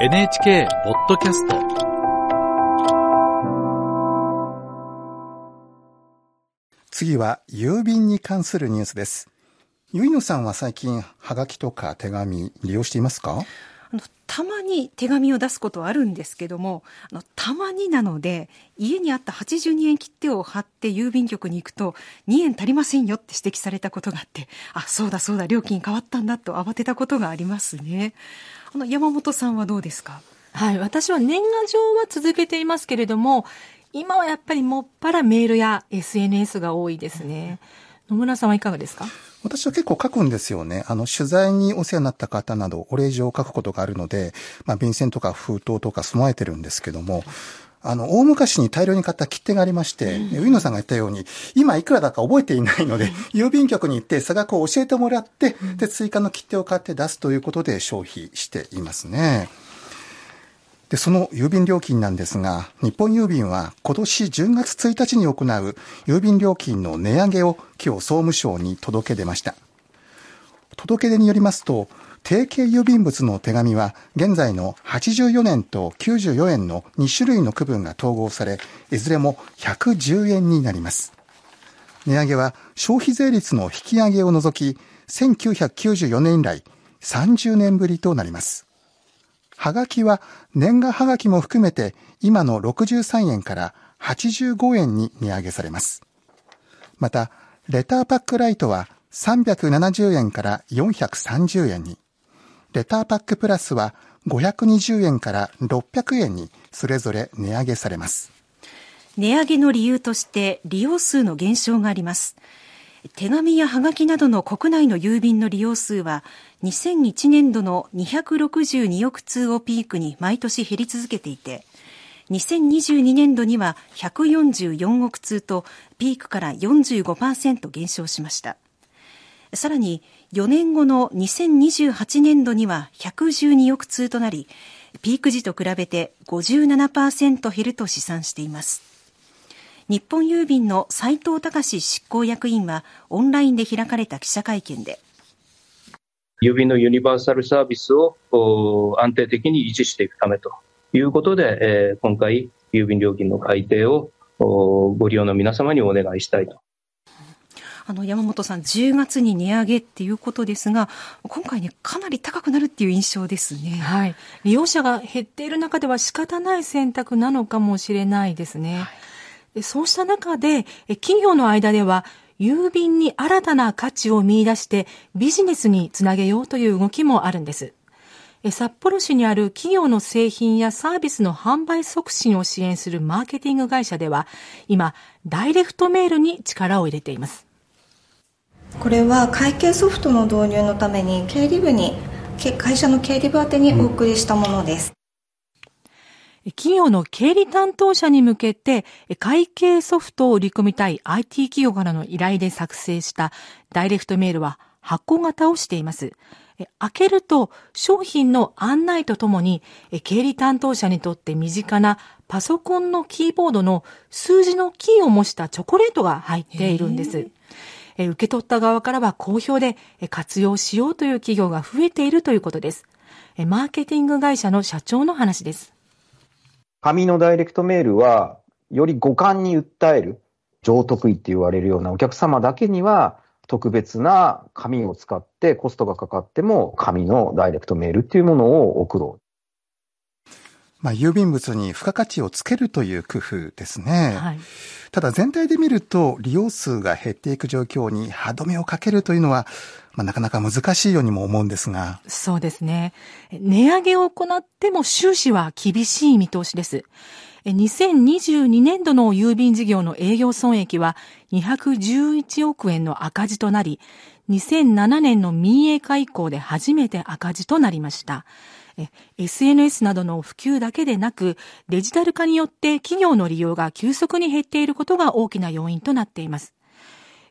NHK ポッドキャスト次は郵便に関するニュースです。ゆいのさんは最近、はがきとか手紙利用していますか？あのたまに手紙を出すことはあるんですけどもあのたまになので家にあった82円切手を貼って郵便局に行くと2円足りませんよって指摘されたことがあってあそうだそうだ料金変わったんだと慌てたことがありますね。あの山本さんはどうですか？はい、私は年賀状は続けていますけれども、今はやっぱりもっぱらメールや SNS が多いですね。野村さんはいかがですか？私は結構書くんですよね。あの、取材にお世話になった方など、お礼状を書くことがあるので、まあ、便箋とか封筒とか備えてるんですけども、あの、大昔に大量に買った切手がありまして、ウィノさんが言ったように、今いくらだか覚えていないので、郵便局に行って差額を教えてもらって、で、追加の切手を買って出すということで消費していますね。で、その郵便料金なんですが、日本郵便は今年10月1日に行う郵便料金の値上げを今日総務省に届け出ました。届け出によりますと、定型郵便物の手紙は現在の84円と94円の2種類の区分が統合され、いずれも110円になります。値上げは消費税率の引き上げを除き、1994年以来30年ぶりとなります。はがきは年賀はがきも含めて今の63円から85円に値上げされます。また、レターパックライトは370円から430円に、レターパックプラスは520円から600円にそれぞれ値上げされます。値上げの理由として利用数の減少があります手紙やはがきなどの国内の郵便の利用数は2001年度の262億通をピークに毎年減り続けていて2022年度には144億通とピークから45%減少しました。さらに4年後の2028年度には112億通となりピーク時と比べて57%減ると試算しています。日本郵便の斉藤隆執行役員はオンラインで開かれた記者会見で郵便のユニバーサルサービスを安定的に維持していくためということで、えー、今回、郵便料金の改定をご利用の皆様にお願いしたいと。あの山本さん、10月に値上げっていうことですが、今回ね、かなり高くなるっていう印象ですね。はい。利用者が減っている中では仕方ない選択なのかもしれないですね。はい、そうした中で、企業の間では、郵便に新たな価値を見出してビジネスにつなげようという動きもあるんです。札幌市にある企業の製品やサービスの販売促進を支援するマーケティング会社では、今、ダイレクトメールに力を入れています。これは会計ソフトの導入のために経理部に、会社の経理部宛てにお送りしたものです。企業の経理担当者に向けて会計ソフトを売り込みたい IT 企業からの依頼で作成したダイレクトメールは箱型をしています。開けると商品の案内とともに経理担当者にとって身近なパソコンのキーボードの数字のキーを模したチョコレートが入っているんです。受け取った側からは好評で活用しようという企業が増えているということです。マーケティング会社の社長の話です。紙のダイレクトメールは、より五感に訴える、上得意って言われるようなお客様だけには、特別な紙を使ってコストがかかっても、紙のダイレクトメールっていうものを送ろう。まあ、郵便物に付加価値をつけるという工夫ですね。はい、ただ全体で見ると、利用数が減っていく状況に歯止めをかけるというのは、まあ、なかなか難しいようにも思うんですが。そうですね。値上げを行っても収支は厳しい見通しです。2022年度の郵便事業の営業損益は211億円の赤字となり、2007年の民営化以降で初めて赤字となりました。SNS などの普及だけでなく、デジタル化によって企業の利用が急速に減っていることが大きな要因となっています。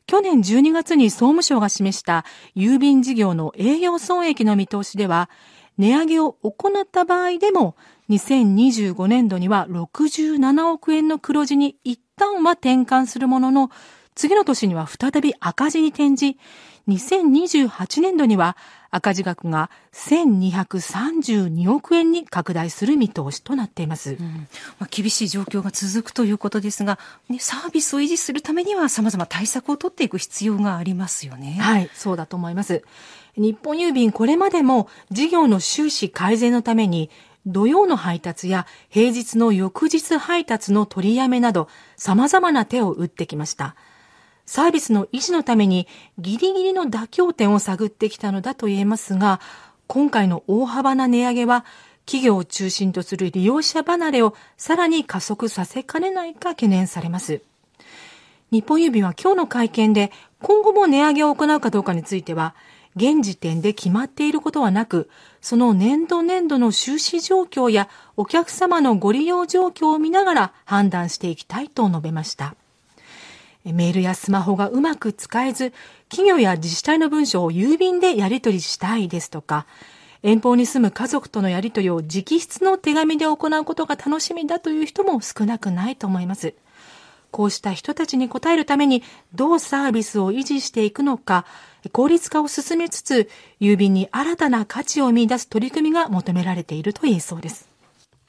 去年12月に総務省が示した郵便事業の営業損益の見通しでは、値上げを行った場合でも、2025年度には67億円の黒字に一旦は転換するものの、次の年には再び赤字に転じ、2028年度には赤字額が1232億円に拡大する見通しとなっています。うん、まあ、厳しい状況が続くということですが、ね、サービスを維持するためには様々対策を取っていく必要がありますよね。はい、そうだと思います。日本郵便これまでも事業の収支改善のために土曜の配達や平日の翌日配達の取りやめなど様々な手を打ってきました。サービスの維持のためにギリギリの妥協点を探ってきたのだと言えますが、今回の大幅な値上げは企業を中心とする利用者離れをさらに加速させかねないか懸念されます。日本郵便は今日の会見で今後も値上げを行うかどうかについては、現時点で決まっていることはなく、その年度年度の収支状況やお客様のご利用状況を見ながら判断していきたいと述べました。メールやスマホがうまく使えず、企業や自治体の文書を郵便でやり取りしたいですとか、遠方に住む家族とのやり取りを直筆の手紙で行うことが楽しみだという人も少なくないと思います。こうした人たちに応えるためにどうサービスを維持していくのか、効率化を進めつつ、郵便に新たな価値を見出す取り組みが求められていると言えそうです。